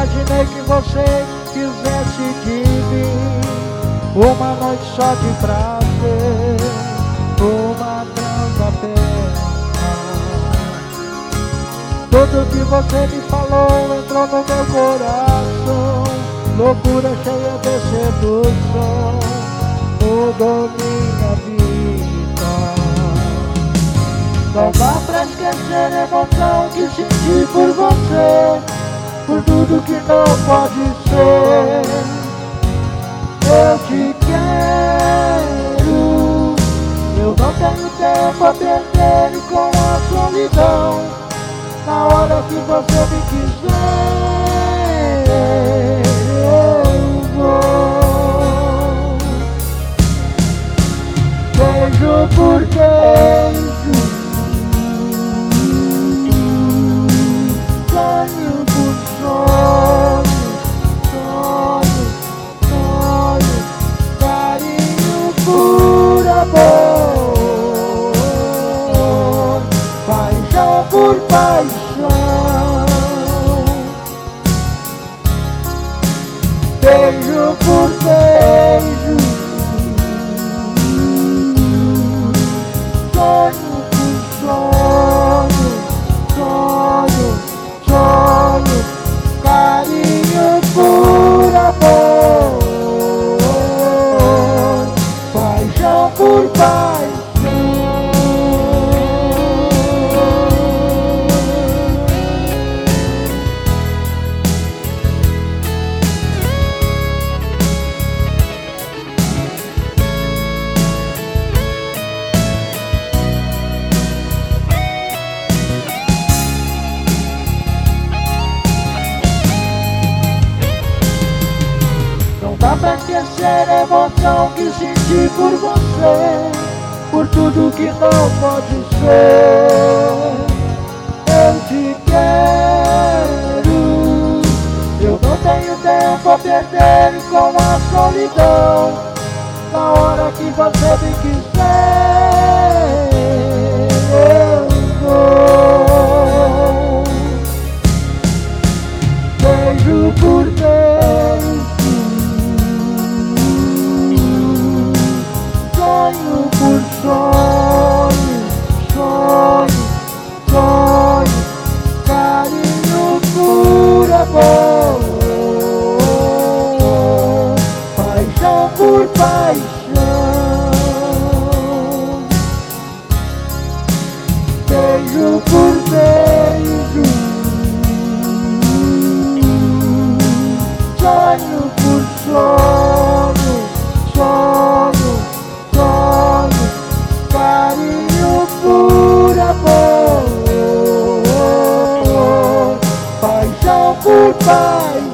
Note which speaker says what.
Speaker 1: Imaginei que você quisesse de mim uma noite só de prazer, uma transa apenas. Tudo que você me falou entrou no meu coração, loucura cheia de sedução, mudou minha vida. Não dá pra esquecer a emoção que senti por você por tudo que não pode ser. Eu te quero, eu não tenho tempo a perder com a solidão. Na hora que você me quiser, por paixão, beijo por beijo, sonho por sonho, sonho, sonho carinho por amor, paixão por paixão. Esquecer a emoção que senti por você, por tudo que não pode ser. Eu te quero, eu não tenho tempo a perder com a solidão. Na hora que você me quiser, paixão, beijo por beijo, sonho por sonho, carinho por amor, paixão por paixão.